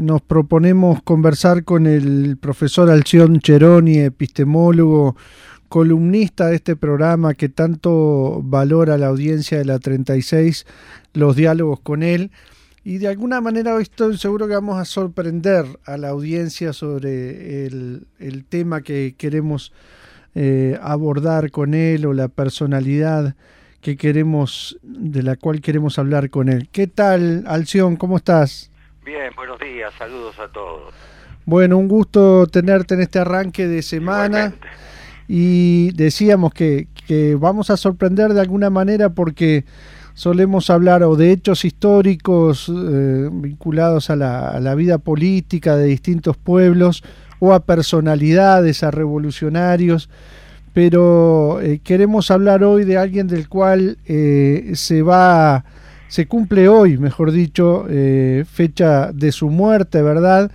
nos proponemos conversar con el profesor Alción Cheroni, epistemólogo, columnista de este programa que tanto valora la audiencia de la 36, los diálogos con él. Y de alguna manera hoy estoy seguro que vamos a sorprender a la audiencia sobre el, tema que queremos eh, abordar con él o la personalidad que queremos, de la cual queremos hablar con él. ¿Qué tal, Alción? ¿Cómo estás? Bien, buenos días, saludos a todos. Bueno, un gusto tenerte en este arranque de semana. Y decíamos que, que vamos a sorprender de alguna manera porque solemos hablar o de hechos históricos eh, vinculados a la, a la, vida política de distintos pueblos o a personalidades, a revolucionarios, pero eh, queremos hablar hoy de alguien del cual eh, se va, se cumple hoy, mejor dicho, eh, fecha de su muerte, ¿verdad?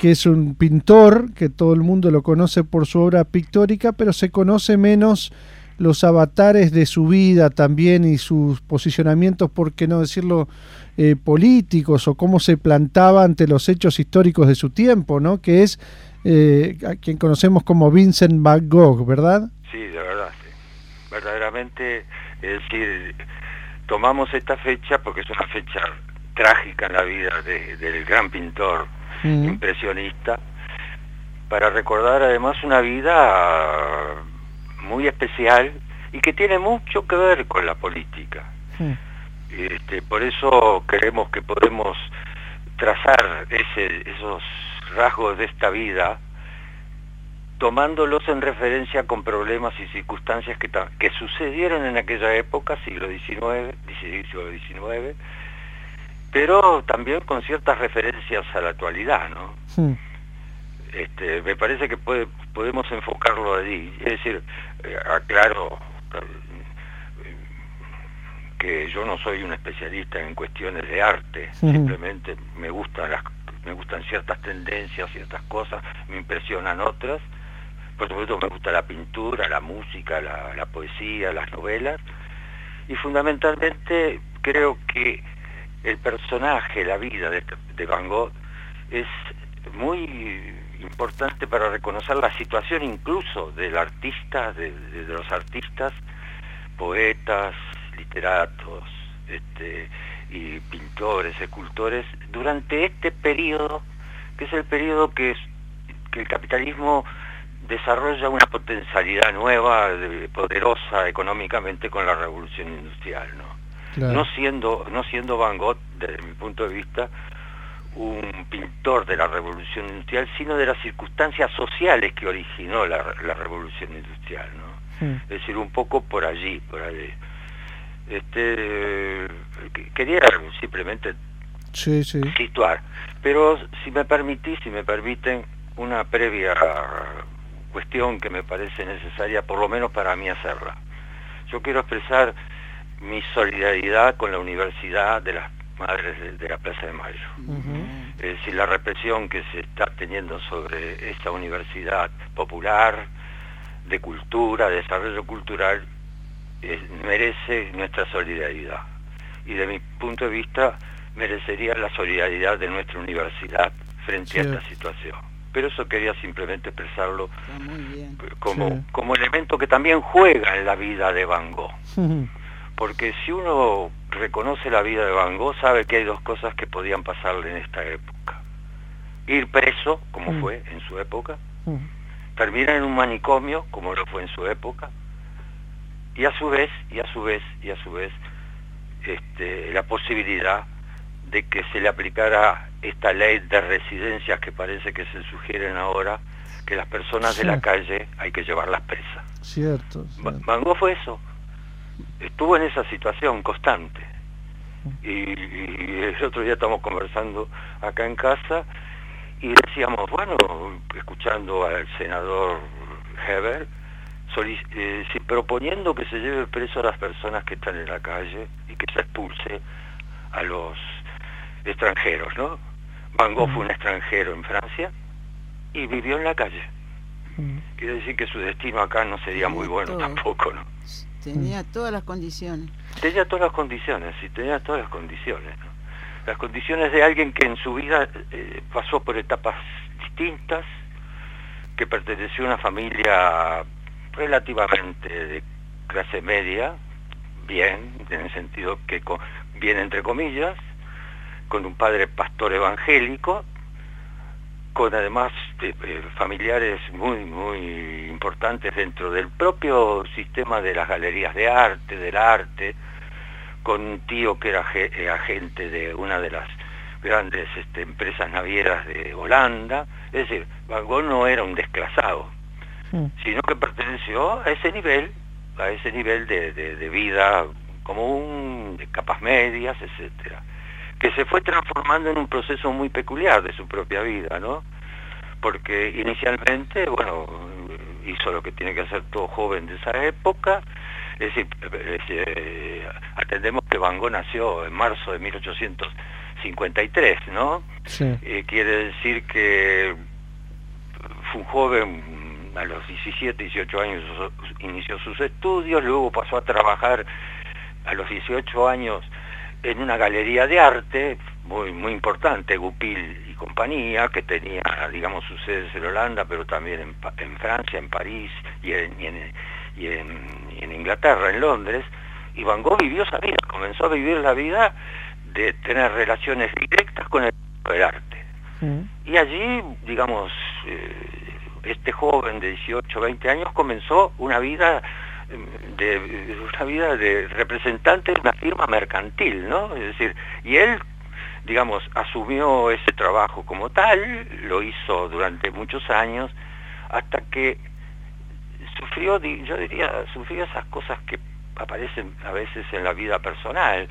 Que es un pintor, que todo el mundo lo conoce por su obra pictórica, pero se conoce menos los avatares de su vida también y sus posicionamientos, por qué no decirlo, políticos o cómo se plantaba ante los hechos históricos de su tiempo, ¿no? Que es eh, a quien conocemos como Vincent Van Gogh, ¿verdad? Sí, de verdad, sí. Verdaderamente, es decir, tomamos esta fecha porque es una fecha trágica en la vida del gran pintor mm. impresionista, para recordar además una vida muy especial y que tiene mucho que ver con la política. Mm. Este, por eso creemos que podemos trazar ese, esos rasgos de esta vida, tomándolos en referencia con problemas y circunstancias que, que sucedieron en aquella época, siglo XIX, siglo XIX, pero también con ciertas referencias a la actualidad, ¿no? Hmm. Este, me parece que puede, podemos enfocarlo allí. Es decir, eh, aclaro eh, que yo no soy un especialista en cuestiones de arte, hmm. simplemente me gustan las me gustan ciertas tendencias, ciertas cosas, me impresionan otras. Por supuesto me gusta la pintura, la música, la, poesía, las novelas. Y fundamentalmente creo que el personaje, la vida de, Van Gogh es muy importante para reconocer la situación incluso del artista, de, los artistas, poetas, literatos, este, y pintores, escultores, durante este periodo, que es el periodo que, que el capitalismo desarrolla una potencialidad nueva, poderosa económicamente con la revolución industrial, ¿no? No siendo, no siendo Van Gogh, desde mi punto de vista, un pintor de la revolución industrial, sino de las circunstancias sociales que originó la, revolución industrial, ¿no? Hmm. Es decir, un poco por allí, por allí. Este, quería simplemente situar, pero si me permitís, si me permiten, una previa cuestión que me parece necesaria, por lo menos para mí hacerla. Yo quiero expresar mi solidaridad con la Universidad de las Madres de, la Plaza de Mayo. Es decir, la represión que se está teniendo sobre esta universidad popular, de cultura, de desarrollo cultural, eh, merece nuestra solidaridad. Y de mi punto de vista, merecería la solidaridad de nuestra universidad frente a esta situación. Pero eso quería simplemente expresarlo como, como elemento que también juega en la vida de Van Gogh. Porque si uno reconoce la vida de Van Gogh, sabe que hay dos cosas que podían pasarle en esta época. Ir preso, como fue en su época, terminar en un manicomio, como lo fue en su época, y a su vez, y a su vez, y a su vez, este, la posibilidad de que se le aplicara esta ley de residencias que parece que se sugieren ahora, que las personas de la calle hay que llevarlas presas. Cierto. Van Gogh fue eso. Estuvo en esa situación constante. Y, y, el otro día estamos conversando acá en casa y decíamos, bueno, escuchando al senador Heber, eh, proponiendo que se lleve preso a las personas que están en la calle y que se expulse a los extranjeros, ¿no? Van Gogh fue un extranjero en Francia y vivió en la calle. Quiere decir que su destino acá no sería muy bueno tampoco, ¿no? Tenía todas las condiciones. Tenía todas las condiciones, sí, tenía todas las condiciones, las condiciones de alguien que en su vida eh, pasó por etapas distintas, que perteneció a una familia relativamente de clase media, bien, en el sentido que bien entre comillas, con un padre pastor evangélico, con además eh, eh, familiares muy, muy importantes dentro del propio sistema de las galerías de arte, del arte, con un tío que era eh, agente de una de las grandes este, empresas navieras de Holanda. Es decir, Van Gogh no era un desclasado, mm. sino que perteneció a ese nivel, a ese nivel de, de vida común, de capas medias, etcétera que se fue transformando en un proceso muy peculiar de su propia vida, ¿no? Porque inicialmente, bueno, hizo lo que tiene que hacer todo joven de esa época, es decir, eh, atendemos que Van Gogh nació en marzo de 1853, ¿no? Sí. Eh, quiere decir que fue un joven a los 17, 18 años inició sus estudios, luego pasó a trabajar a los 18 años en una galería de arte muy, muy importante, Goupil y compañía, que tenía, digamos, sus sedes en Holanda, pero también en, Francia, en París y en, y en, Inglaterra, en Londres, y Van Gogh vivió esa vida, comenzó a vivir la vida de tener relaciones directas con el arte. Mm. Y allí, digamos, eh, este joven de 18, 20 años comenzó una vida de una vida de representante de una firma mercantil, ¿no? Es decir, y él, digamos, asumió ese trabajo como tal, lo hizo durante muchos años, hasta que sufrió, yo diría, sufrió esas cosas que aparecen a veces en la vida personal,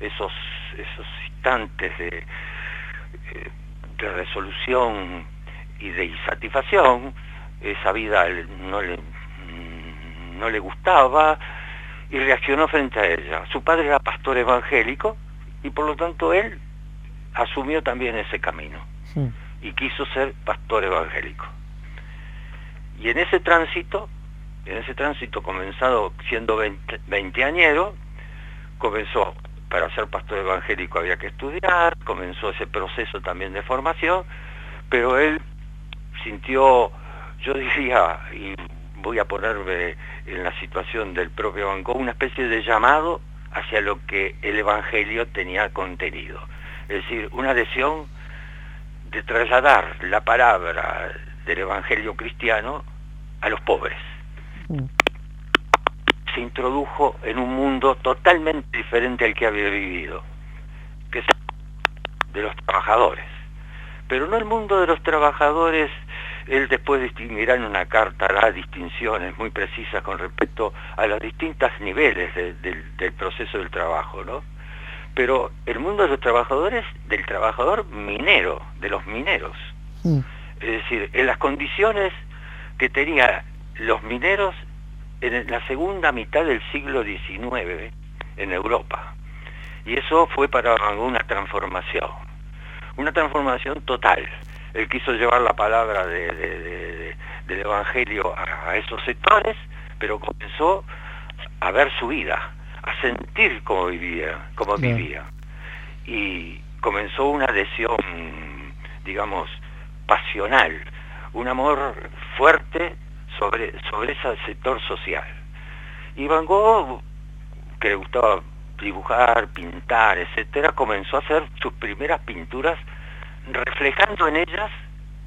esos, esos instantes de, eh, de resolución y de insatisfacción, esa vida no le no le gustaba y reaccionó frente a ella. Su padre era pastor evangélico y por lo tanto él asumió también ese camino y quiso ser pastor evangélico. Y en ese tránsito, en ese tránsito comenzado siendo veinteañero, comenzó, para ser pastor evangélico había que estudiar, comenzó ese proceso también de formación, pero él sintió, yo diría, y voy a ponerme en la situación del propio Banco, una especie de llamado hacia lo que el Evangelio tenía contenido. Es decir, una adhesión de trasladar la palabra del Evangelio cristiano a los pobres. Mm. Se introdujo en un mundo totalmente diferente al que había vivido, que es de los trabajadores. Pero no el mundo de los trabajadores él después distinguirá en una carta las distinciones muy precisas con respecto a los distintos niveles del proceso del trabajo, ¿no? Pero el mundo de los trabajadores, del trabajador minero, de los mineros. Mm. Es decir, en las condiciones que tenían los mineros en la segunda mitad del siglo XIX en Europa. Y eso fue para una transformación, una transformación total él quiso llevar la palabra del Evangelio a, esos sectores, pero comenzó a ver su vida, a sentir cómo vivía, cómo vivía. Y comenzó una adhesión, digamos, pasional, un amor fuerte sobre, sobre ese sector social. Y Van Gogh, que le gustaba dibujar, pintar, etcétera, comenzó a hacer sus primeras pinturas reflejando en ellas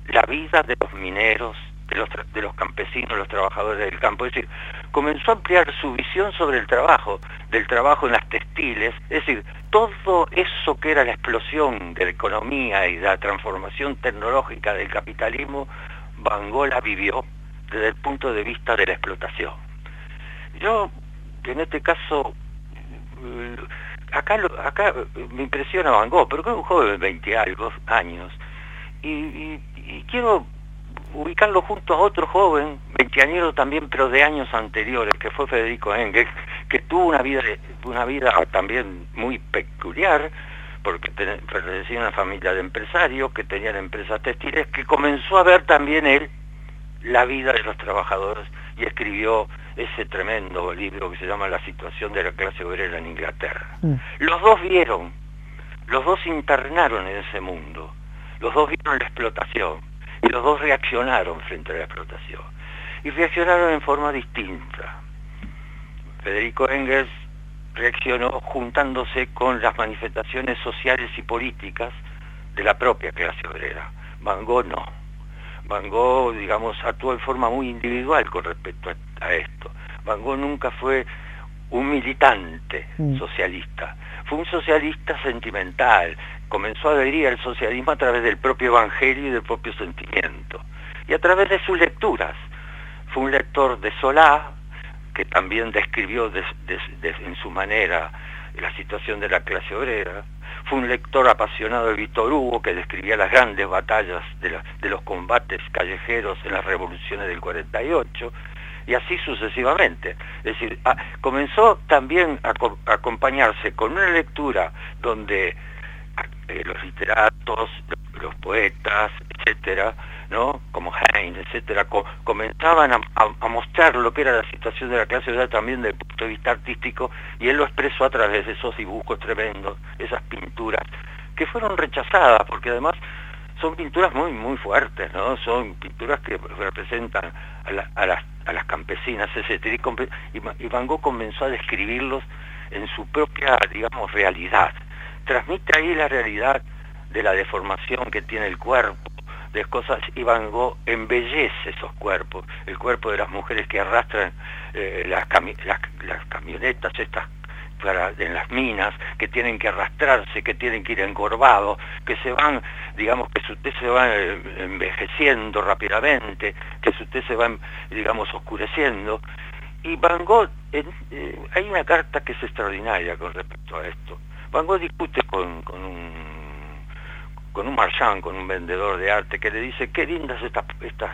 la vida de los mineros, de los, de los campesinos, los trabajadores del campo. Es decir, comenzó a ampliar su visión sobre el trabajo, del trabajo en las textiles, es decir, todo eso que era la explosión de la economía y de la transformación tecnológica del capitalismo, Bangola vivió desde el punto de vista de la explotación. Yo, en este caso, acá, acá me impresiona Van Gogh, pero es un joven de 20 algo años, y, quiero ubicarlo junto a otro joven, veinteañero también, pero de años anteriores, que fue Federico Engels, que tuvo una vida, una vida también muy peculiar, porque pertenecía a una familia de empresarios que tenían empresas textiles, que comenzó a ver también él la vida de los trabajadores y escribió ese tremendo libro que se llama La situación de la clase obrera en Inglaterra. Mm. Los dos vieron los dos internaron en ese mundo, los dos vieron la explotación y los dos reaccionaron frente a la explotación. Y reaccionaron en forma distinta. Federico Engels reaccionó juntándose con las manifestaciones sociales y políticas de la propia clase obrera. Van Gogh no. Van Gogh, digamos, actuó en forma muy individual con respecto a, esto. Van Gogh nunca fue un militante mm. socialista, fue un socialista sentimental, comenzó a adherir al socialismo a través del propio evangelio y del propio sentimiento, y a través de sus lecturas. Fue un lector de Solá, que también describió en su manera la situación de la clase obrera, fue un lector apasionado de Víctor Hugo que describía las grandes batallas de, los combates callejeros en las revoluciones del 48 y así sucesivamente. Es decir, comenzó también a, acompañarse con una lectura donde eh, los literatos, los poetas, etcétera, ¿no? como Heinz, etcétera, comenzaban a, mostrar lo que era la situación de la clase obrera también desde el punto de vista artístico, y él lo expresó a través de esos dibujos tremendos, esas pinturas, que fueron rechazadas, porque además son pinturas muy, muy fuertes, ¿no? Son pinturas que representan a, las, campesinas, etcétera, y, Van Gogh comenzó a describirlos en su propia, digamos, realidad. Transmite ahí la realidad de la deformación que tiene el cuerpo, de cosas y Van Gogh embellece esos cuerpos, el cuerpo de las mujeres que arrastran eh, las, camionetas estas para, en las minas, que tienen que arrastrarse, que tienen que ir encorvados, que se van, digamos, que su tez se va eh, envejeciendo rápidamente, que su tez se va, digamos, oscureciendo. Y Van Gogh, eh, hay una carta que es extraordinaria con respecto a esto. Van Gogh discute con un con un marchand, con un vendedor de arte, que le dice, qué lindas estas, estas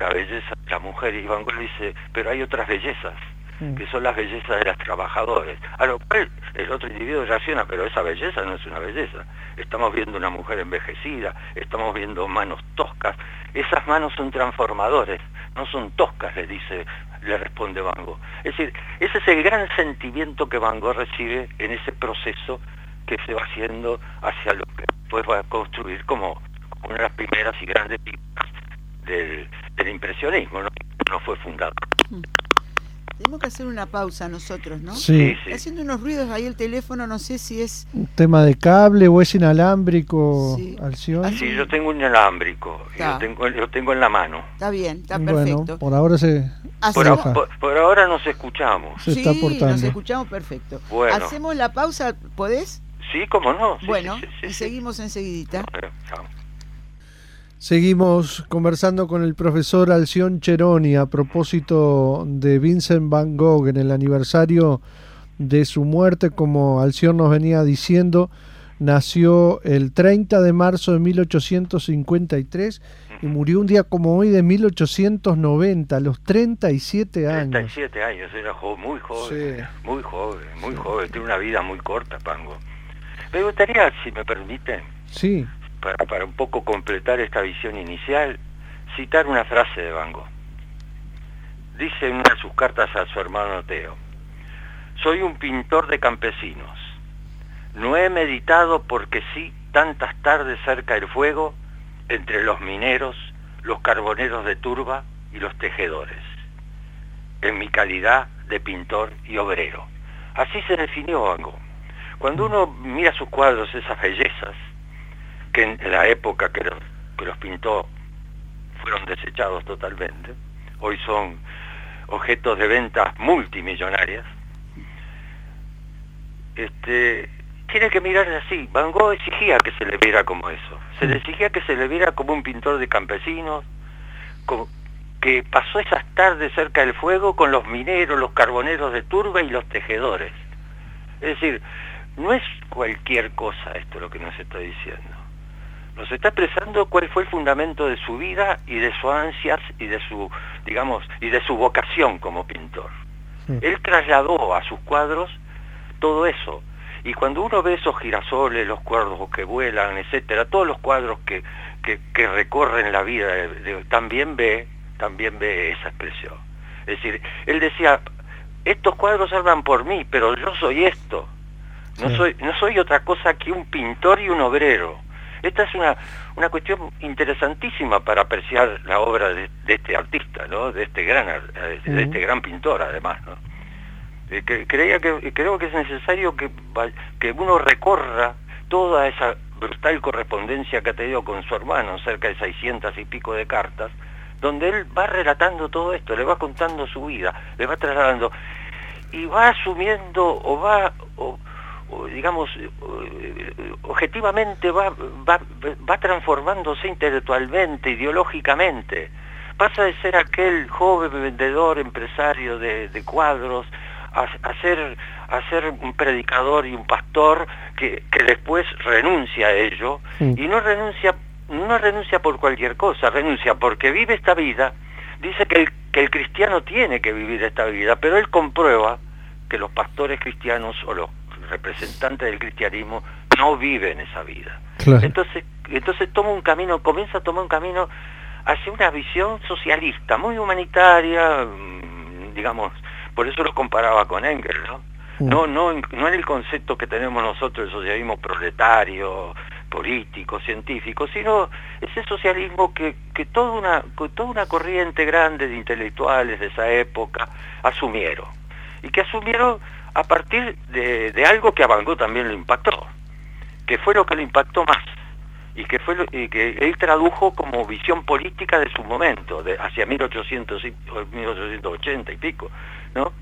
la belleza de la mujer, y Van Gogh le dice, pero hay otras bellezas, mm. que son las bellezas de las trabajadores. A lo cual el otro individuo reacciona, pero esa belleza no es una belleza. Estamos viendo una mujer envejecida, estamos viendo manos toscas. Esas manos son transformadores, no son toscas, le dice, le responde Van Gogh. Es decir, ese es el gran sentimiento que Van Gogh recibe en ese proceso que se va haciendo hacia lo que después va a construir como una de las primeras y grandes pipas del, impresionismo, ¿no? no fue fundado. Mm. Tenemos que hacer una pausa nosotros, ¿no? Sí. Está haciendo unos ruidos ahí el teléfono, no sé si es... ¿Un tema de cable o es inalámbrico, sí. Alción? Ah, sí, yo tengo un inalámbrico, lo tengo, lo tengo en la mano. Está bien, está perfecto. por ahora se... Por, por, ahora nos escuchamos. Se está sí, nos escuchamos perfecto. Bueno. Hacemos la pausa, ¿podés? Sí, cómo no. bueno, y seguimos enseguidita. Seguimos conversando con el profesor Alción Cheroni a propósito de Vincent Van Gogh en el aniversario de su muerte, como Alción nos venía diciendo, nació el 30 de marzo de 1853 y murió un día como hoy de 1890, a los 37 años. 37 años, era muy joven, muy joven, muy joven, tiene una vida muy corta, Pango. Me gustaría, si me permiten, sí. para, para un poco completar esta visión inicial, citar una frase de Van Gogh. Dice en una de sus cartas a su hermano Teo, soy un pintor de campesinos. No he meditado porque sí tantas tardes cerca del fuego entre los mineros, los carboneros de turba y los tejedores, en mi calidad de pintor y obrero. Así se definió Van Gogh. Cuando uno mira sus cuadros, esas bellezas, que en la época que los, que los pintó fueron desechados totalmente, hoy son objetos de ventas multimillonarias, este, tiene que mirarse así. Van Gogh exigía que se le viera como eso. Se le exigía que se le viera como un pintor de campesinos, que pasó esas tardes cerca del fuego con los mineros, los carboneros de turba y los tejedores. Es decir, no es cualquier cosa esto lo que nos está diciendo. Nos está expresando cuál fue el fundamento de su vida y de sus ansias y de su, digamos, y de su vocación como pintor. Él trasladó a sus cuadros todo eso. Y cuando uno ve esos girasoles, los cuadros que vuelan, etcétera, todos los cuadros que, que, recorren la vida, también ve, también ve esa expresión. Es decir, él decía, estos cuadros hablan por mí, pero yo soy esto No, soy, no soy otra cosa que un pintor y un obrero. Esta es una, una cuestión interesantísima para apreciar la obra de, este artista, ¿no? de, este gran, de este gran pintor además. ¿no? Eh, creía que, creo que es necesario que, que uno recorra toda esa brutal correspondencia que ha tenido con su hermano, cerca de 600 y pico de cartas, donde él va relatando todo esto, le va contando su vida, le va trasladando, y va asumiendo o va, digamos, objetivamente va, va, transformándose intelectualmente, ideológicamente. Pasa de ser aquel joven vendedor, empresario de, cuadros, a, ser, a ser un predicador y un pastor que, que después renuncia a ello, y no renuncia no renuncia por cualquier cosa, renuncia porque vive esta vida, dice que el, que el cristiano tiene que vivir esta vida, pero él comprueba que los pastores cristianos o los representantes del cristianismo no viven esa vida. Entonces, entonces toma un camino, comienza a tomar un camino hacia una visión socialista, muy humanitaria, mm, digamos, por eso lo comparaba con Engels, ¿no? Mm. No, no, no en el concepto que tenemos nosotros del socialismo proletario, político, científico, sino ese socialismo que, que toda, una, toda una corriente grande de intelectuales de esa época asumieron. Y que asumieron a partir de, algo que a Van Gogh también le impactó, que fue lo que le impactó más, y que, fue y que él tradujo como visión política de su momento, de, hacia 1800, 1880 y pico, ¿no?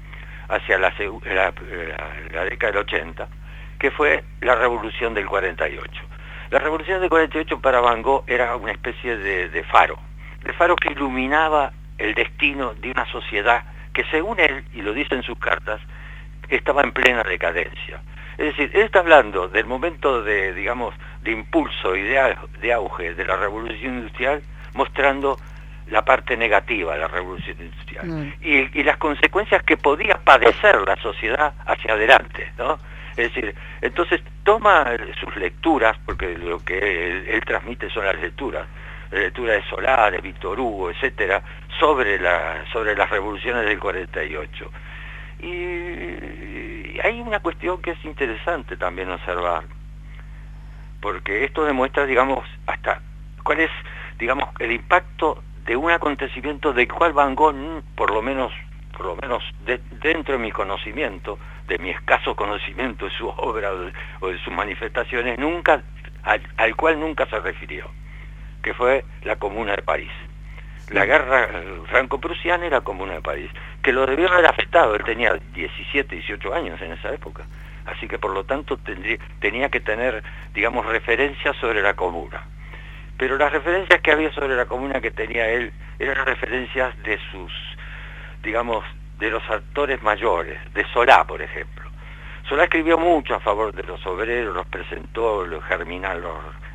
hacia la, década del 80, que fue la revolución del 48. La revolución del 48 para Van Gogh era una especie de, faro, de faro que iluminaba el destino de una sociedad que según él, y lo dice en sus cartas, estaba en plena decadencia. Es decir, él está hablando del momento de, digamos, de impulso y de, auge de la revolución industrial, mostrando la parte negativa de la revolución industrial mm. y, y, las consecuencias que podía padecer la sociedad hacia adelante, ¿no? Es decir, entonces toma sus lecturas, porque lo que él, transmite son las lecturas, la lectura de Solá, de Víctor Hugo, etcétera, sobre, la, sobre las revoluciones del 48. Y hay una cuestión que es interesante también observar, porque esto demuestra, digamos, hasta cuál es, digamos, el impacto de un acontecimiento del cual Van Gogh, por lo menos, por lo menos dentro de mi conocimiento, de mi escaso conocimiento de su obra o de, sus manifestaciones, nunca, al, cual nunca se refirió, que fue la Comuna de París. La guerra franco-prusiana la Comuna de París, que lo debió haber afectado, él tenía 17, 18 años en esa época, así que por lo tanto tendría, tenía que tener, digamos, referencias sobre la Comuna. Pero las referencias que había sobre la Comuna que tenía él eran referencias de sus, digamos, de los actores mayores, de Solá, por ejemplo. Solá escribió mucho a favor de los obreros, los presentó, los germinal,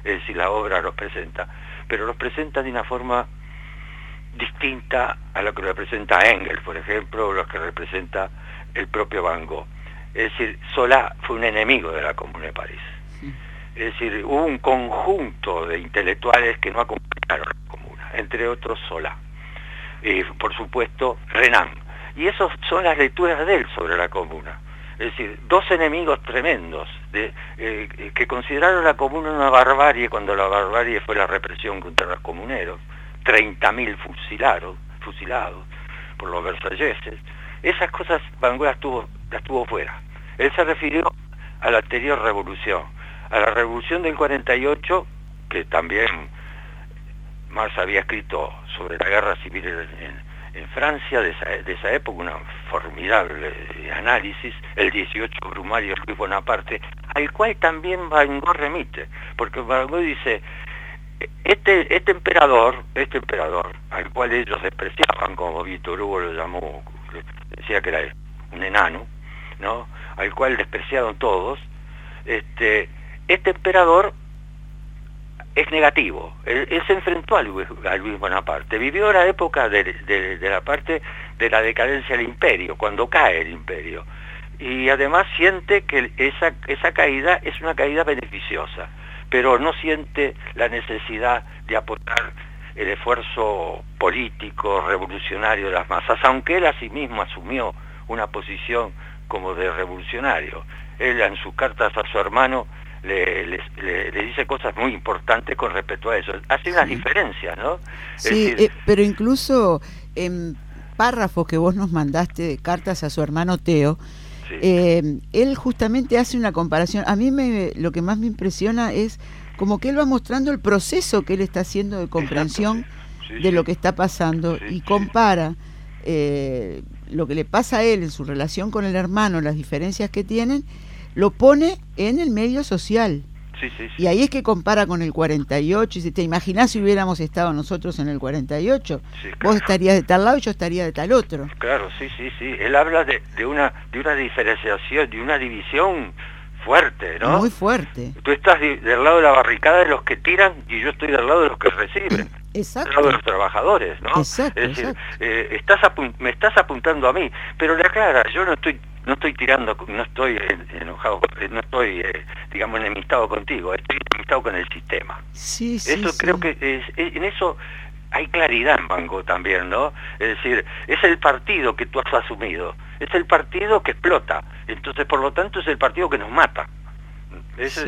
es decir, la obra los presenta, pero los presenta de una forma distinta a lo que representa Engels, por ejemplo, o lo que representa el propio Van Gogh. Es decir, Solá fue un enemigo de la Comuna de París. Es decir, hubo un conjunto de intelectuales que no acompañaron a la Comuna, entre otros Solá. Y por supuesto, Renan, y esas son las lecturas de él sobre la comuna. Es decir, dos enemigos tremendos de, eh, que consideraron la comuna una barbarie cuando la barbarie fue la represión contra los comuneros, 30.000 fusilados, fusilados por los versalleses. Esas cosas Van Gogh las tuvo, fuera. Él se refirió a la anterior revolución, a la revolución del 48, que también Marx había escrito sobre la guerra civil en, en Francia de esa, época, un formidable análisis, el 18 Brumario Luis Bonaparte, al cual también Van Gogh remite, porque Van Gogh dice, este, este emperador, este emperador, al cual ellos despreciaban, como Víctor Hugo lo llamó, decía que era un enano, ¿no? al cual despreciaron todos, este, este emperador es negativo. Él, se enfrentó a Luis, Bonaparte, vivió la época de, la parte de la decadencia del imperio, cuando cae el imperio. Y además siente que esa, esa caída es una caída beneficiosa, pero no siente la necesidad de aportar el esfuerzo político, revolucionario de las masas, aunque él a sí mismo asumió una posición como de revolucionario. él en sus cartas a su hermano le, dice cosas muy importantes con respecto a eso. Hace unas diferencias, ¿no? Sí, eh, pero incluso en párrafos que vos nos mandaste de cartas a su hermano Teo, eh, él justamente hace una comparación. A mí me, lo que más me impresiona es como que él va mostrando el proceso que él está haciendo de comprensión de lo que está pasando y compara eh, lo que le pasa a él en su relación con el hermano, las diferencias que tienen, lo pone en el medio social. Y ahí es que compara con el 48 y si te imaginas si hubiéramos estado nosotros en el 48, vos estarías de tal lado y yo estaría de tal otro. Claro, sí, sí, sí. Él habla de, de, una, de una diferenciación, de una división fuerte, ¿no? Muy fuerte. Tú estás del lado de la barricada de los que tiran y yo estoy del lado de los que reciben. Exacto. Del lado de los trabajadores, ¿no? Exacto, es decir, eh, estás me estás apuntando a mí, pero le aclara, yo no estoy no estoy tirando, no estoy enojado, no estoy, eh, digamos, enemistado contigo, estoy enemistado con el sistema. Sí, sí, Eso creo que es, en eso hay claridad en Banco también, ¿no? Es decir, es el partido que tú has asumido, es el partido que explota, entonces por lo tanto es el partido que nos mata. Eso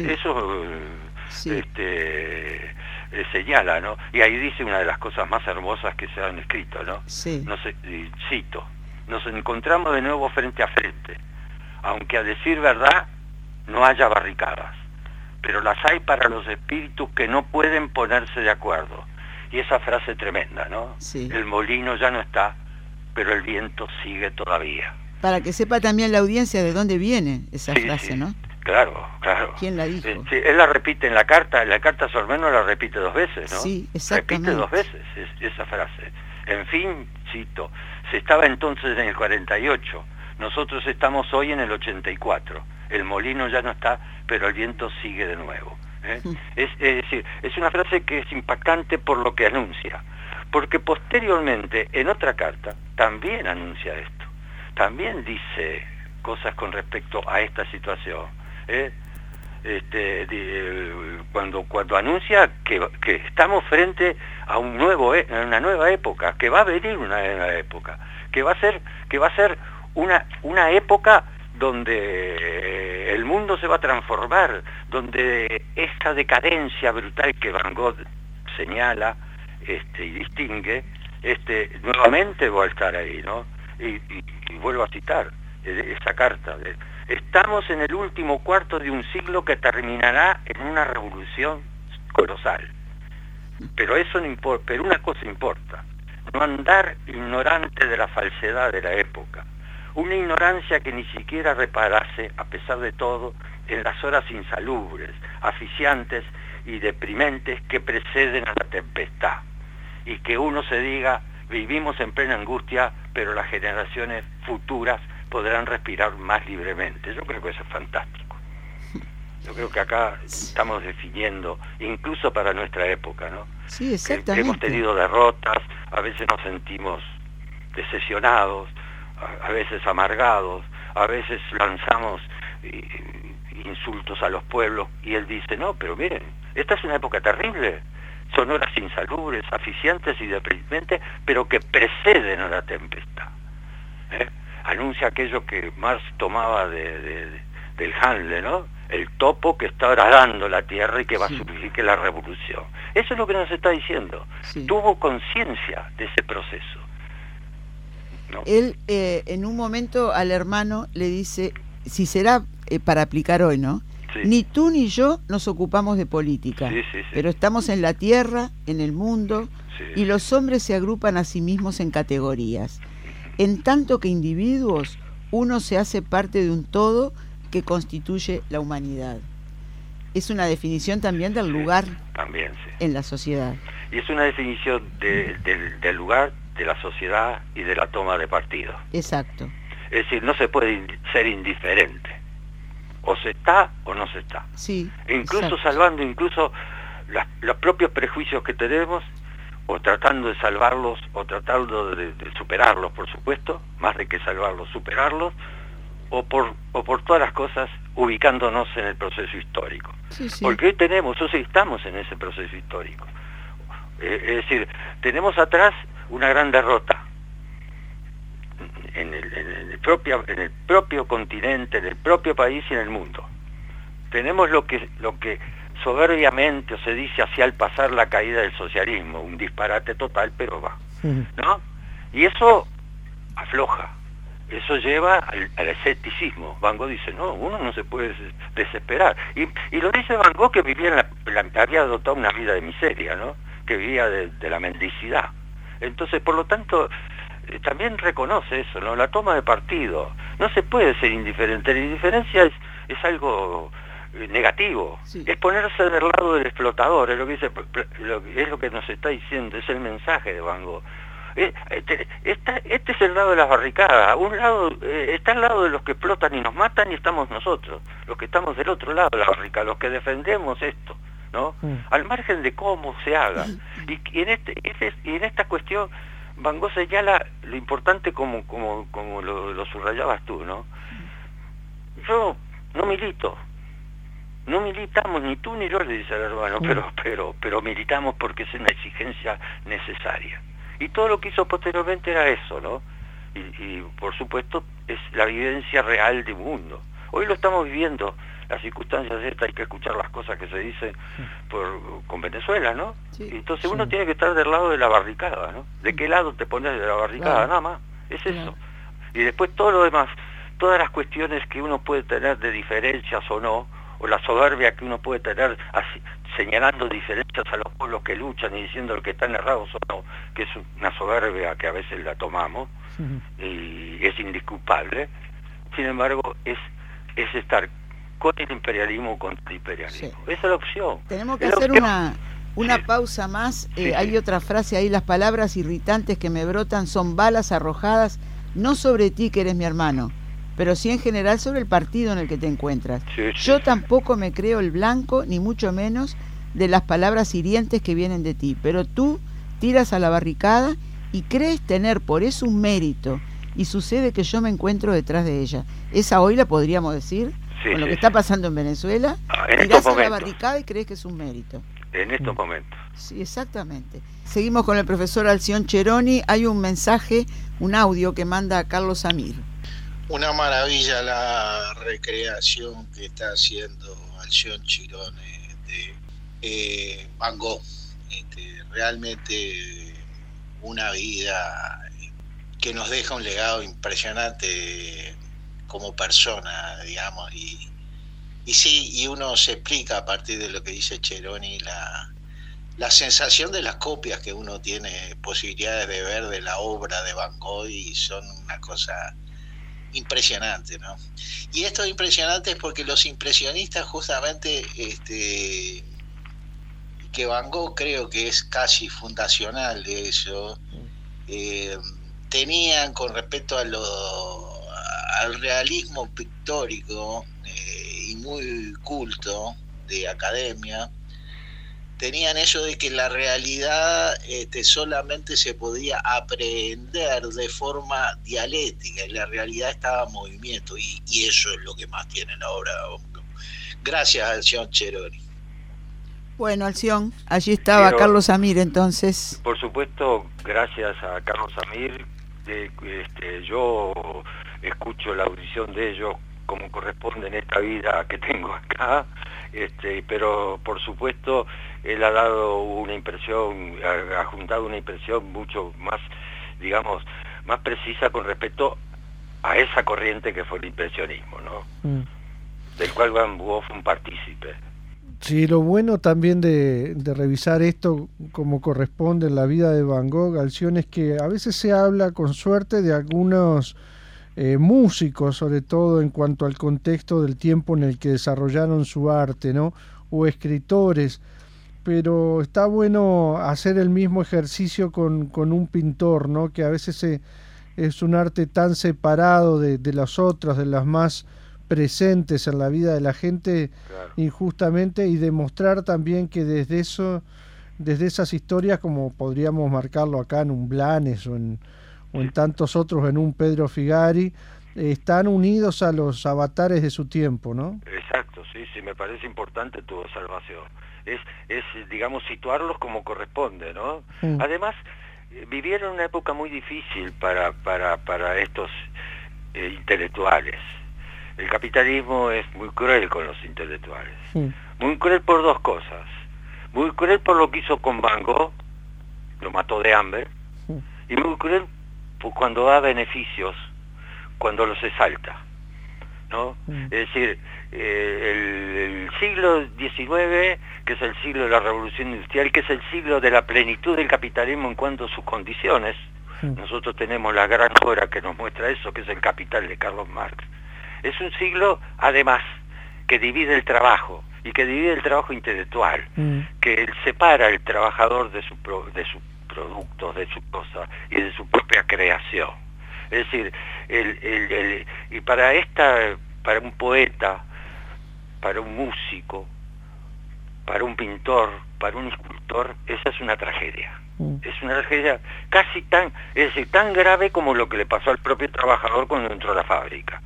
este, eh, señala, ¿no? Y ahí dice una de las cosas más hermosas que se han escrito, ¿no? Sí. No sé, cito, nos encontramos de nuevo frente a frente, aunque a decir verdad no haya barricadas, pero las hay para los espíritus que no pueden ponerse de acuerdo y esa frase tremenda, ¿no? El molino ya no está, pero el viento sigue todavía. Para que sepa también la audiencia de dónde viene esa frase, ¿no? Claro, claro. ¿Quién la dijo? Sí, él la repite en la carta, en la carta hermano la repite dos veces, ¿no? Sí, exactamente. Repite dos veces esa frase. En fin, cito, se estaba entonces en el 48, nosotros estamos hoy en el 84, el molino ya no está, pero el viento sigue de nuevo. ¿eh? Es, decir, es una frase que es impactante por lo que anuncia, porque posteriormente en otra carta también anuncia esto, también dice cosas con respecto a esta situación. ¿eh? Este, cuando, cuando anuncia que, que, estamos frente a un nuevo, e, una nueva época, que va a venir una nueva época, que va a ser, que va a ser una, una época donde el mundo se va a transformar, donde esta decadencia brutal que Van Gogh señala este, y distingue, este, nuevamente va a estar ahí, ¿no? Y, vuelvo a citar eh, esa carta. Estamos en el último cuarto de un siglo que terminará en una revolución colosal. Pero eso no importa, pero una cosa importa, no andar ignorante de la falsedad de la época una ignorancia que ni siquiera reparase, a pesar de todo, en las horas insalubres, aficiantes y deprimentes que preceden a la tempestad. Y que uno se diga, vivimos en plena angustia, pero las generaciones futuras podrán respirar más libremente. Yo creo que eso es fantástico. Yo creo que acá estamos definiendo, incluso para nuestra época, ¿no? Sí, exactamente. hemos tenido derrotas, a veces nos sentimos decepcionados, a, veces amargados, a veces lanzamos insultos a los pueblos y él dice, no, pero miren, esta es una época terrible, son horas insalubres, aficiantes y deprimentes, pero que preceden a la tempestad. ¿eh? Anuncia aquello que Marx tomaba de, del Hanle, ¿no? El topo que está horadando la tierra y que va a surgir que la revolución. Eso es lo que nos está diciendo. Tuvo conciencia de ese proceso. Él eh, en un momento al hermano le dice, si será eh, para aplicar hoy, ¿no? Ni tú ni yo nos ocupamos de política, pero estamos en la tierra, en el mundo, y los hombres se agrupan a sí mismos en categorías. En tanto que individuos, uno se hace parte de un todo que constituye la humanidad. Es una definición también del lugar también, en la sociedad. Y es una definición del lugar de la sociedad y de la toma de partido. Exacto. Es decir, no se puede ser indiferente. O se está o no se está. Sí. E incluso salvando incluso los propios prejuicios que tenemos, o tratando de salvarlos, o tratando de, superarlos, por supuesto, más de que salvarlos, superarlos, o por, o por todas las cosas ubicándonos en el proceso histórico. Porque hoy tenemos, sea, estamos en ese proceso histórico. Eh, es decir, tenemos atrás una gran derrota. en, el, propio, en el propio continente, en el propio país y en el mundo. Tenemos lo que, lo que soberbiamente se dice hacia al pasar la caída del socialismo, un disparate total, pero va. ¿no? Y eso afloja, eso lleva al, escepticismo. Van Gogh dice, no, uno no se puede desesperar. Y, lo dice Van Gogh que vivía había adoptado una vida de miseria, ¿no? que vivía de, la mendicidad. Entonces, por lo tanto, eh, también reconoce eso, ¿no? la toma de partido. No se puede ser indiferente. La indiferencia es, es algo negativo. Es ponerse del lado del explotador, es lo que dice, es lo que nos está diciendo, es el mensaje de Van Gogh. Eh, este, este, es el lado de las barricadas, un lado eh, está al lado de los que explotan y nos matan y estamos nosotros, los que estamos del otro lado de la barricada, los que defendemos esto, ¿no? Mm. Al margen de cómo se haga. Y, en este, este y en esta cuestión Van Gogh señala lo importante como, como, como lo, lo subrayabas tú, ¿no? Yo no milito, no militamos ni tú ni yo le dice al hermano mm. pero pero pero militamos porque es una exigencia necesaria. Y todo lo que hizo posteriormente era eso no y, por supuesto es la vivencia real de un mundo. Hoy lo estamos viviendo las circunstancias de esta hay que escuchar las cosas que se dicen por, con Venezuela no entonces uno tiene que estar del lado de la barricada no de qué lado te pones de la barricada nada más es eso. Y después todo lo demás todas las cuestiones que uno puede tener de diferencias o no o la soberbia que uno puede tener señalando diferencias a los pueblos que luchan y diciendo que están errados o no, que es una soberbia que a veces la tomamos y es indisculpable. Sin embargo, es, es estar con el imperialismo o contra el imperialismo. Esa es la opción. Tenemos que hacer una, una pausa más. Eh, hay otra frase ahí, las palabras irritantes que me brotan son balas arrojadas, no sobre ti que eres mi hermano, pero sí en general sobre el partido en el que te encuentras. Yo tampoco me creo el blanco, ni mucho menos de las palabras hirientes que vienen de ti, pero tú tiras a la barricada y crees tener por eso un mérito, y sucede que yo me encuentro detrás de ella. Esa hoy la podríamos decir, con lo que está pasando en Venezuela, ah, tirás a la barricada y crees que es un mérito. En estos mm. momentos. Sí, exactamente. Seguimos con el profesor Alción Cheroni. Hay un mensaje, un audio que manda a Carlos Amir una maravilla la recreación que está haciendo Alción Chirone de eh, Van Gogh. Este, realmente una vida que nos deja un legado impresionante como persona, digamos, y, sí, y uno se explica a partir de lo que dice Cheroni la, la sensación de las copias que uno tiene posibilidades de ver de la obra de Van Gogh y son una cosa impresionante, ¿no? Y esto es impresionante es porque los impresionistas justamente, este, que Van Gogh creo que es casi fundacional de eso, eh, tenían con respecto al realismo pictórico eh, y muy culto de academia, tenían eso de que la realidad este, solamente se podía aprender de forma dialéctica y la realidad estaba en movimiento y, eso es lo que más tienen ahora. Gracias, Alción Cheroni. Bueno, Alción, allí estaba Carlos Amir entonces. Por supuesto, gracias a Carlos Amir, este, yo escucho la audición de ellos como corresponde en esta vida que tengo acá, este, pero por supuesto él ha dado una impresión, ha, juntado una impresión mucho más, digamos, más precisa con respecto a esa corriente que fue el impresionismo, ¿no? Mm. Del cual Van Gogh fue un partícipe. Sí, lo bueno también de, de, revisar esto como corresponde en la vida de Van Gogh, Alción, es que a veces se habla con suerte de algunos eh, músicos, sobre todo en cuanto al contexto del tiempo en el que desarrollaron su arte, ¿no? O escritores, pero está bueno hacer el mismo ejercicio con, con un pintor, ¿no? Que a veces es un arte tan separado de, de los otros, de las más presentes en la vida de la gente injustamente y demostrar también que desde eso desde esas historias como podríamos marcarlo acá en un Blanes o en, o en tantos otros, en un Pedro Figari, están unidos a los avatares de su tiempo, ¿no? Exacto, sí, sí, me parece importante tu observación. Es, es digamos, situarlos como corresponde, ¿no? Además, vivieron una época muy difícil para, para, para estos intelectuales. El capitalismo es muy cruel con los intelectuales. Muy cruel por dos cosas. Muy cruel por lo que hizo con Van Gogh, lo mató de hambre, y muy cruel cuando da beneficios, cuando los exalta. ¿no? Es decir, eh, el, siglo XIX, que es el siglo de la revolución industrial, que es el siglo de la plenitud del capitalismo en cuanto a sus condiciones, nosotros tenemos la gran obra que nos muestra eso, que es el Capital de Carlos Marx. Es un siglo, además, que divide el trabajo y que divide el trabajo intelectual, que separa al trabajador de, su de sus productos, de su cosa y de su propia creación. Es decir, y para esta, para un poeta, para un músico, para un pintor, para un escultor, esa es una tragedia. Mm. Es una tragedia casi tan, es decir, tan grave como lo que le pasó al propio trabajador cuando entró a la fábrica,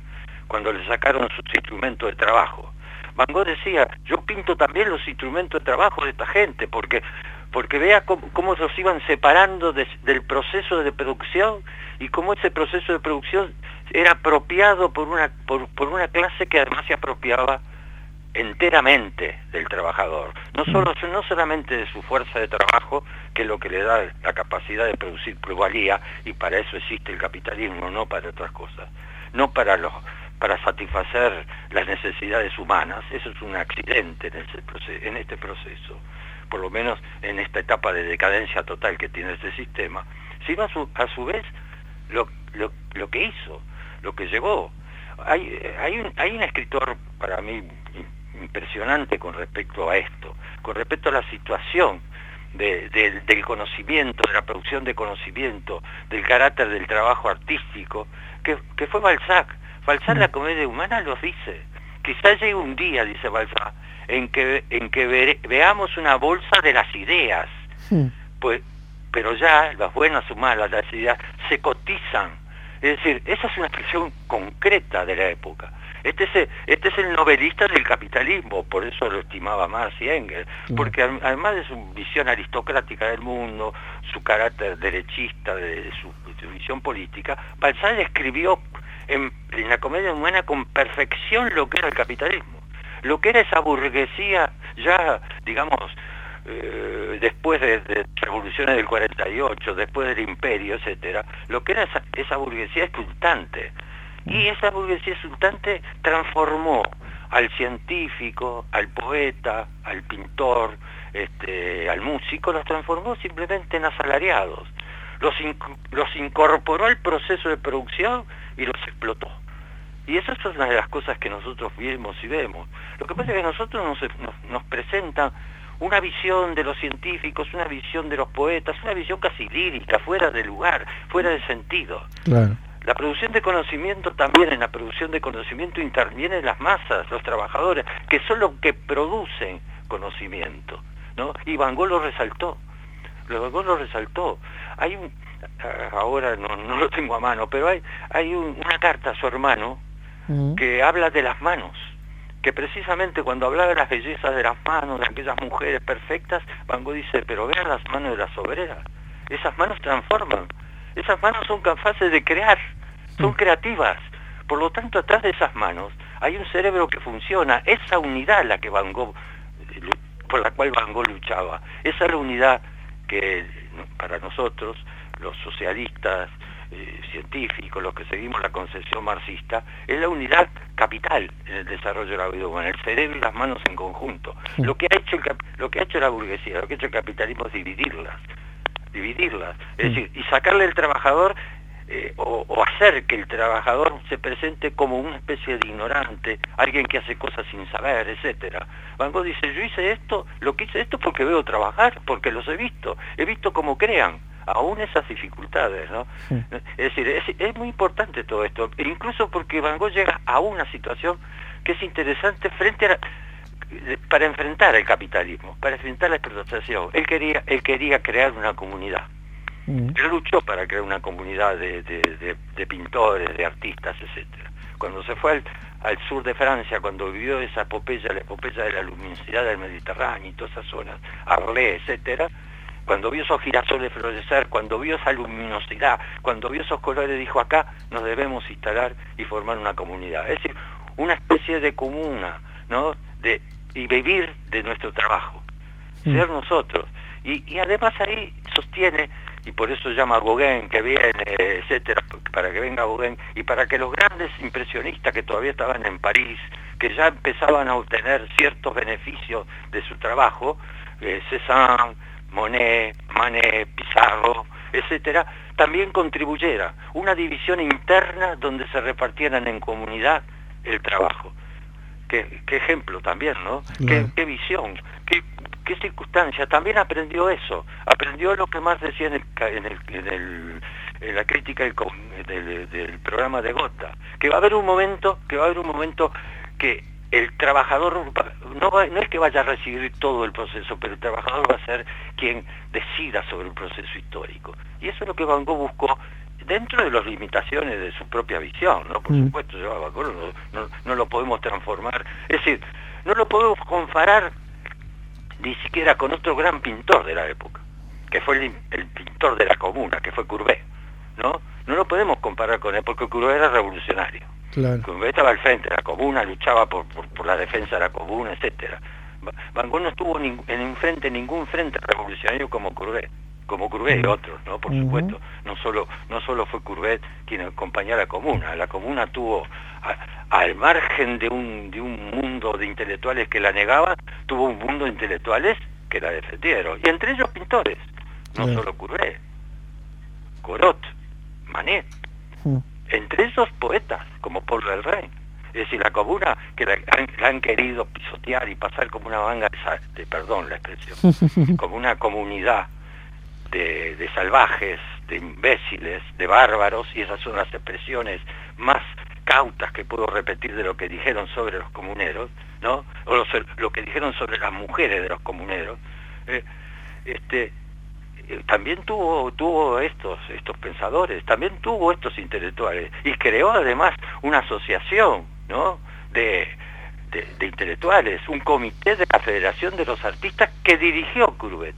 cuando le sacaron sus instrumentos de trabajo. Van Gogh decía, yo pinto también los instrumentos de trabajo de esta gente, porque, porque vea cómo, los iban separando del proceso de producción y cómo ese proceso de producción era apropiado por una, por, por una clase que además se apropiaba enteramente del trabajador, no, mm. solo, no solamente de su fuerza de trabajo, que es lo que le da la capacidad de producir plusvalía, y para eso existe el capitalismo, no para otras cosas, no para, los, para satisfacer las necesidades humanas, eso es un accidente en, ese en este proceso, por lo menos en esta etapa de decadencia total que tiene este sistema, sino a su, a su vez lo, lo, lo que hizo, lo que llevó. Hay, hay, un, hay un escritor para mí impresionante con respecto a esto, con respecto a la situación del conocimiento, de la producción de conocimiento, del carácter del trabajo artístico, que, fue Balzac. Balzac la comedia humana los dice. Quizás llegue un día, dice Balzac, en que, en que veamos una bolsa de las ideas. Pues, pero ya las buenas o malas, las ideas, se cotizan. Es decir, esa es una expresión concreta de la época. Este es, el, este es el novelista del capitalismo, por eso lo estimaba Marx y Engels, porque además de su visión aristocrática del mundo, su carácter derechista, de, su, visión política, Balzac escribió en, la comedia humana con perfección lo que era el capitalismo, lo que era esa burguesía ya, digamos, eh, después de, de, revoluciones del 48, después del imperio, etcétera, lo que era esa, esa burguesía exultante, y esa burguesía exultante transformó al científico, al poeta, al pintor, este, al músico, los transformó simplemente en asalariados. Los, los incorporó al proceso de producción y los explotó. Y esa es una de las cosas que nosotros vimos y vemos. Lo que pasa es que nosotros nos, nos, presentan una visión de los científicos, una visión de los poetas, una visión casi lírica, fuera de lugar, fuera de sentido. Claro. La producción de conocimiento también, en la producción de conocimiento intervienen las masas, los trabajadores, que son los que producen conocimiento. ¿no? Y Van Gogh lo resaltó, Van Gogh lo resaltó. Hay un, ah, ahora no, lo tengo a mano, pero hay, hay una carta a su hermano mm. que habla de las manos, que precisamente cuando hablaba de las bellezas de las manos, de aquellas mujeres perfectas, Van Gogh dice, pero vean las manos de las obreras, esas manos transforman, esas manos son capaces de crear, son mm. creativas. Por lo tanto, atrás de esas manos hay un cerebro que funciona, esa unidad la que Van Gogh, por la cual Van Gogh luchaba. Esa es la unidad que para nosotros, los socialistas, eh, científicos, los que seguimos la concepción marxista, es la unidad capital en el desarrollo de la vida humana, el cerebro y las manos en conjunto. Lo que ha hecho lo que ha hecho la burguesía, lo que ha hecho el capitalismo es dividirlas dividirlas. Es decir, y sacarle al trabajador eh, o, hacer que el trabajador se presente como una especie de ignorante, alguien que hace cosas sin saber, etcétera. Van Gogh dice, yo hice esto, lo que hice esto porque veo trabajar, porque los he visto, he visto cómo crean, aún esas dificultades, ¿no? Es decir, es, es, muy importante todo esto, e incluso porque Van Gogh llega a una situación que es interesante frente a, para enfrentar el capitalismo, para enfrentar la explotación. Él quería, él quería crear una comunidad. Mm. Él luchó para crear una comunidad de, pintores, de artistas, etc. Cuando se fue al, sur de Francia, cuando vivió esa epopeya, la epopeya de la luminosidad del Mediterráneo y todas esas zonas, Arlé, etc., cuando vio esos girasoles florecer, cuando vio esa luminosidad, cuando vio esos colores, dijo acá nos debemos instalar y formar una comunidad. Es decir, una especie de comuna, ¿no? De, y vivir de nuestro trabajo, mm. ser nosotros. Y, y, además ahí sostiene, y por eso llama a Gauguin que viene, etcétera, para que venga Gauguin, y para que los grandes impresionistas que todavía estaban en París, que ya empezaban a obtener ciertos beneficios de su trabajo, eh, Cézanne, Monet, Manet, Pizarro, etcétera, también contribuyera. Una división interna donde se repartieran en comunidad el trabajo. Qué, ejemplo también, ¿no? Qué, visión, qué, qué circunstancia. También aprendió eso. Aprendió lo que más decía en, el, en, la crítica del, del, programa de Gota. Que va a haber un momento, que va a haber un momento que el trabajador no, no es que vaya a recibir todo el proceso, pero el trabajador va a ser quien decida sobre el proceso histórico. Y eso es lo que Van Gogh buscó dentro de las limitaciones de su propia visión, ¿no? Por mm. supuesto, yo a Van Gogh no, lo podemos transformar. Es decir, no lo podemos comparar ni siquiera con otro gran pintor de la época, que fue el, pintor de la comuna, que fue Courbet, ¿no? No lo podemos comparar con él, porque Courbet era revolucionario. Claro. estaba al frente de la comuna, luchaba por, la defensa de la comuna, etcétera. Van Gogh no estuvo en enfrente ningún frente revolucionario como Courbet, como Courbet y otros, ¿no? Por supuesto. No solo, no solo fue Courbet quien acompañó a la comuna, la comuna tuvo, al margen de un, de un mundo de intelectuales que la negaban, tuvo un mundo de intelectuales que la defendieron. Y entre ellos pintores, no solo Courbet, Corot, Manet entre esos poetas, como Paul del Rey. Es decir, la comuna que la han, querido pisotear y pasar como una manga de, perdón la expresión, como una comunidad de, salvajes, de imbéciles, de bárbaros, y esas son las expresiones más cautas que puedo repetir de lo que dijeron sobre los comuneros, ¿no? O lo, que dijeron sobre las mujeres de los comuneros. Eh, este, también tuvo, tuvo estos, estos pensadores, también tuvo estos intelectuales y creó además una asociación ¿no? de, de, intelectuales, un comité de la Federación de los Artistas que dirigió Courbet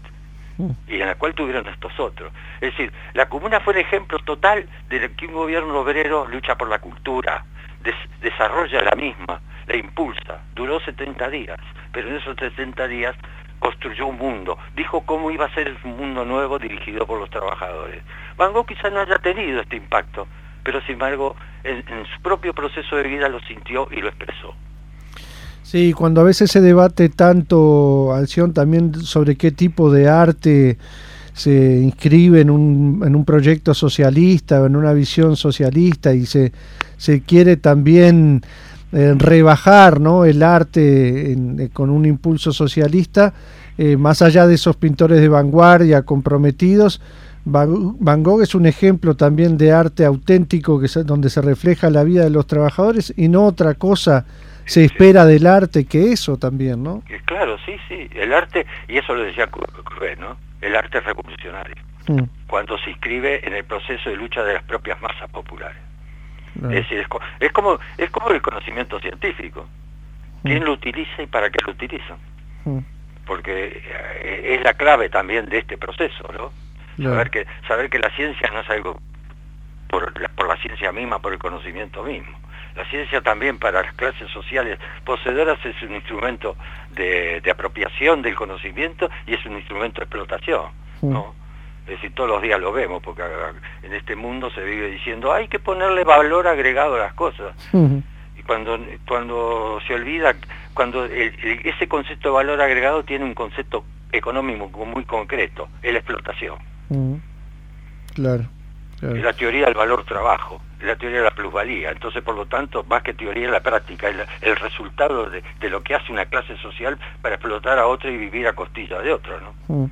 y en la cual tuvieron estos otros. Es decir, la comuna fue el ejemplo total de que un gobierno obrero lucha por la cultura, desarrolla la misma, la impulsa. Duró 70 días, pero en esos 70 días construyó un mundo, dijo cómo iba a ser un mundo nuevo dirigido por los trabajadores. Van Gogh quizá no haya tenido este impacto, pero sin embargo en, su propio proceso de vida lo sintió y lo expresó. Sí, cuando a veces se debate tanto, Alción, también sobre qué tipo de arte se inscribe en un, en un proyecto socialista o en una visión socialista y se, se quiere también eh, rebajar ¿no? el arte eh, con un impulso socialista, eh, más allá de esos pintores de vanguardia comprometidos. Van, Gogh es un ejemplo también de arte auténtico que donde se refleja la vida de los trabajadores y no otra cosa se espera del arte que eso también, ¿no? Claro, sí, sí, el arte, y eso lo decía Courbet, ¿no? El arte revolucionario, mm. cuando se inscribe en el proceso de lucha de las propias masas populares. Es decir, es, como, es como el conocimiento científico. ¿Quién mm. lo utiliza y para qué lo utiliza? Mm. Porque eh, es la clave también de este proceso, ¿no? Saber, que, saber que la ciencia no es algo por la, por la ciencia misma, por el conocimiento mismo. La ciencia también para las clases sociales poseedoras es un instrumento de, de apropiación del conocimiento y es un instrumento de explotación, ¿no? Es decir, todos los días lo vemos, porque en este mundo se vive diciendo hay que ponerle valor agregado a las cosas. Y cuando, cuando se olvida, cuando ese concepto de valor agregado tiene un concepto económico muy concreto, es la explotación. Claro. Es la teoría del valor trabajo, es la teoría de la plusvalía. Entonces, por lo tanto, más que teoría es la práctica, es el resultado de, lo que hace una clase social para explotar a otra y vivir a costilla de otro, ¿no?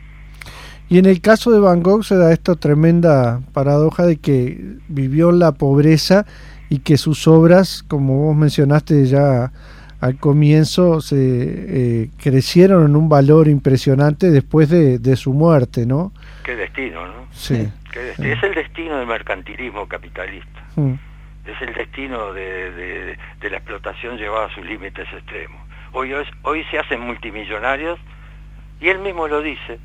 Y en el caso de Van Gogh se da esta tremenda paradoja de que vivió la pobreza y que sus obras, como vos mencionaste ya al comienzo, se eh, crecieron en un valor impresionante después de, su muerte, ¿no? Qué destino, ¿no? Sí. Es el destino del mercantilismo capitalista. Mm. Es el destino de, la explotación llevada a sus límites extremos. Hoy, hoy se hacen multimillonarios y él mismo lo dice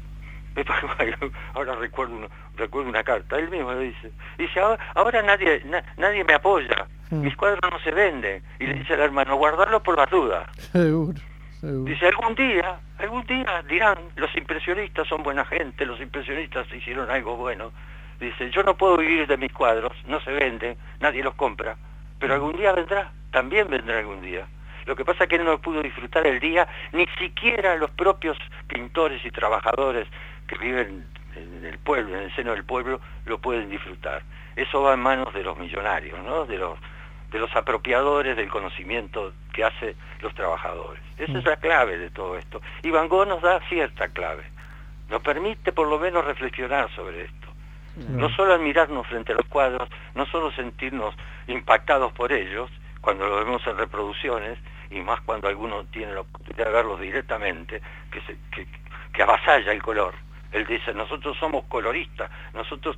ahora recuerdo, recuerdo una carta, él mismo dice. Dice, ahora, nadie, nadie me apoya, mm. mis cuadros no se venden. Y le dice al hermano, guardarlo por las dudas. Seguro, Dice, algún día, algún día dirán, los impresionistas son buena gente, los impresionistas hicieron algo bueno. Dice, yo no puedo vivir de mis cuadros, no se venden, nadie los compra, pero algún día vendrá, también vendrá algún día. Lo que pasa es que él no pudo disfrutar el día, ni siquiera los propios pintores y trabajadores que viven en el pueblo, en el seno del pueblo, lo pueden disfrutar. Eso va en manos de los millonarios, ¿no? de, los, de los apropiadores del conocimiento que hacen los trabajadores. Esa es la clave de todo esto. Y Van Gogh nos da cierta clave. Nos permite por lo menos reflexionar sobre esto. No solo admirarnos frente a los cuadros, no solo sentirnos impactados por ellos, cuando lo vemos en reproducciones, y más cuando alguno tiene la oportunidad de verlos directamente, que, se, que, que avasalla el color. Él dice, nosotros somos coloristas, nosotros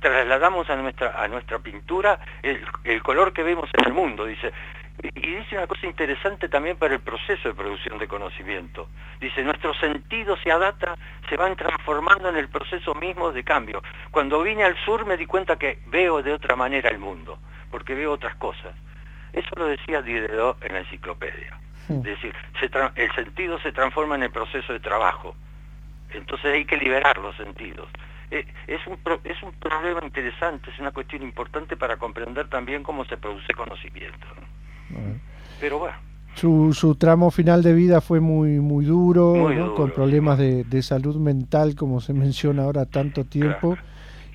trasladamos a nuestra, a nuestra pintura el, color que vemos en el mundo, dice. Y, dice una cosa interesante también para el proceso de producción de conocimiento. Dice, nuestros sentidos se adaptan, se van transformando en el proceso mismo de cambio. Cuando vine al sur me di cuenta que veo de otra manera el mundo, porque veo otras cosas. Eso lo decía Diderot en la enciclopedia. Es decir, el sentido se transforma en el proceso de trabajo. Entonces hay que liberar los sentidos. Eh, es, un es un problema interesante, es una cuestión importante para comprender también cómo se produce conocimiento. Pero bueno. Su, su tramo final de vida fue muy muy duro, con problemas de, de, salud mental, como se menciona ahora tanto tiempo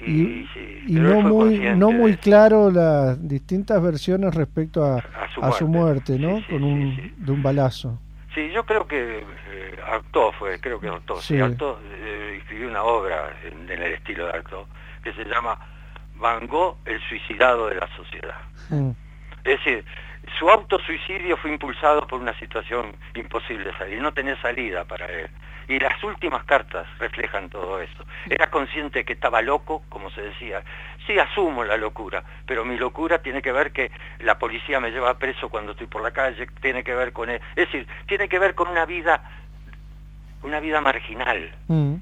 y, no muy no muy claro las distintas versiones respecto a, a, su, muerte. ¿no? Con un, de un balazo. Sí, yo creo que eh, fue, creo que Artaud, sí. Eh, escribió una obra en, el estilo de Artaud que se llama Van Gogh, el suicidado de la sociedad. Mm. Es decir, su autosuicidio fue impulsado por una situación imposible de salir, no tenía salida para él. Y las últimas cartas reflejan todo eso. Era consciente que estaba loco, como se decía. Sí, asumo la locura, pero mi locura tiene que ver que la policía me lleva preso cuando estoy por la calle, tiene que ver con... Él. Es decir, tiene que ver con una vida, una vida marginal. Mm.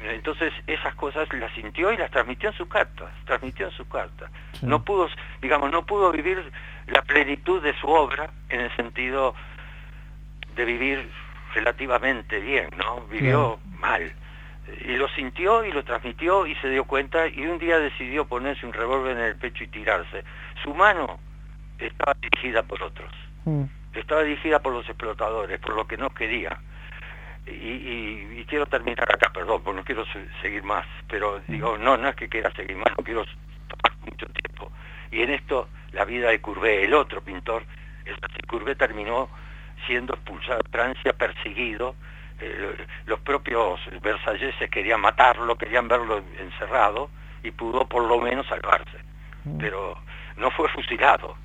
Entonces esas cosas las sintió y las transmitió en sus cartas, transmitió en sus cartas. No pudo, digamos, no pudo vivir la plenitud de su obra en el sentido de vivir relativamente bien, ¿no? Vivió mal. Y lo sintió y lo transmitió y se dio cuenta y un día decidió ponerse un revólver en el pecho y tirarse. Su mano estaba dirigida por otros. Mm. Estaba dirigida por los explotadores, por lo que no quería. Y, quiero terminar acá, perdón, porque no quiero seguir más, pero digo, no, no es que quiera seguir más, no quiero tomar mucho tiempo. Y en esto, la vida de Courbet, el otro pintor, el Courbet terminó siendo expulsado de Francia, perseguido, eh, los propios versalleses querían matarlo, querían verlo encerrado y pudo por lo menos salvarse. Mm. Pero no fue fusilado.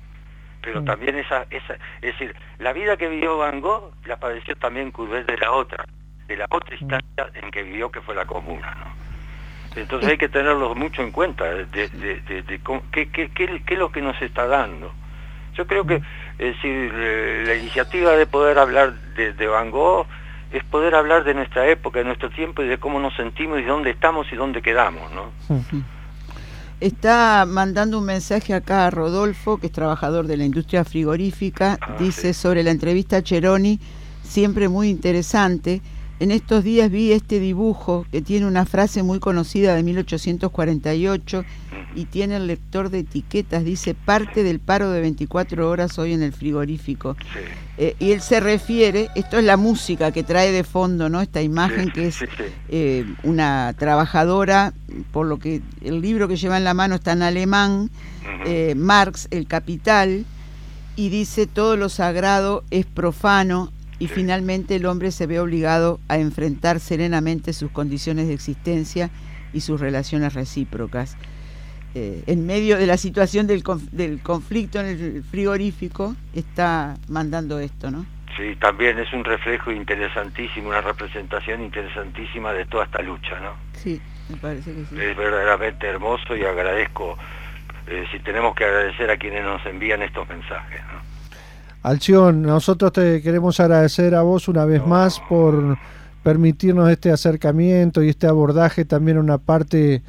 Pero mm. también esa, esa, es decir, la vida que vivió Van Gogh la padeció también Courbet de la otra, de la otra mm. instancia en que vivió que fue la comuna, ¿no? Entonces hay que tenerlo mucho en cuenta, de, de, de, qué, qué, qué, qué es lo que nos está dando. Yo creo que es decir, eh, la iniciativa de poder hablar de, Van Gogh es poder hablar de nuestra época, de nuestro tiempo y de cómo nos sentimos y dónde estamos y dónde quedamos, ¿no? Está mandando un mensaje acá a Rodolfo, que es trabajador de la industria frigorífica, ah, dice sobre la entrevista a Cheroni, siempre muy interesante. En estos días vi este dibujo que tiene una frase muy conocida de 1848 y tiene el lector de etiquetas, dice parte del paro de 24 horas hoy en el frigorífico. Eh, y él se refiere, esto es la música que trae de fondo, ¿no? Esta imagen que es eh, una trabajadora, por lo que el libro que lleva en la mano está en alemán, eh, Marx, El Capital, y dice todo lo sagrado es profano y finalmente el hombre se ve obligado a enfrentar serenamente sus condiciones de existencia y sus relaciones recíprocas. Eh, en medio de la situación del, del conflicto en el frigorífico, está mandando esto, ¿no? Sí, también es un reflejo interesantísimo, una representación interesantísima de toda esta lucha, ¿no? Sí, me parece que sí. Es verdaderamente hermoso y agradezco, eh, si tenemos que agradecer a quienes nos envían estos mensajes, ¿no? Alción, nosotros te queremos agradecer a vos una vez más por, permitirnos este acercamiento y este abordaje también una parte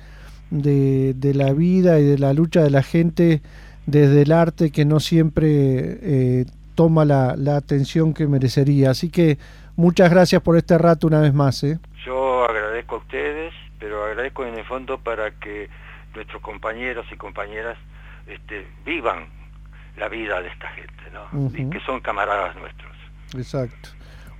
de, de, la vida y de la lucha de la gente desde el arte que no siempre eh, toma la, la, atención que merecería. Así que muchas gracias por este rato una vez más. ¿eh? Yo agradezco a ustedes, pero agradezco en el fondo para que nuestros compañeros y compañeras este, vivan la vida de esta gente, ¿no? y que son camaradas nuestros. Exacto.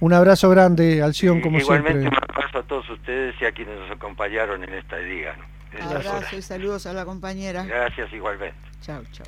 Un abrazo grande, Alción, como igualmente siempre. Igualmente un abrazo a todos ustedes y a quienes nos acompañaron en esta día. ¿no? Abrazo y saludos a la compañera. Gracias igualmente. Chao, chao.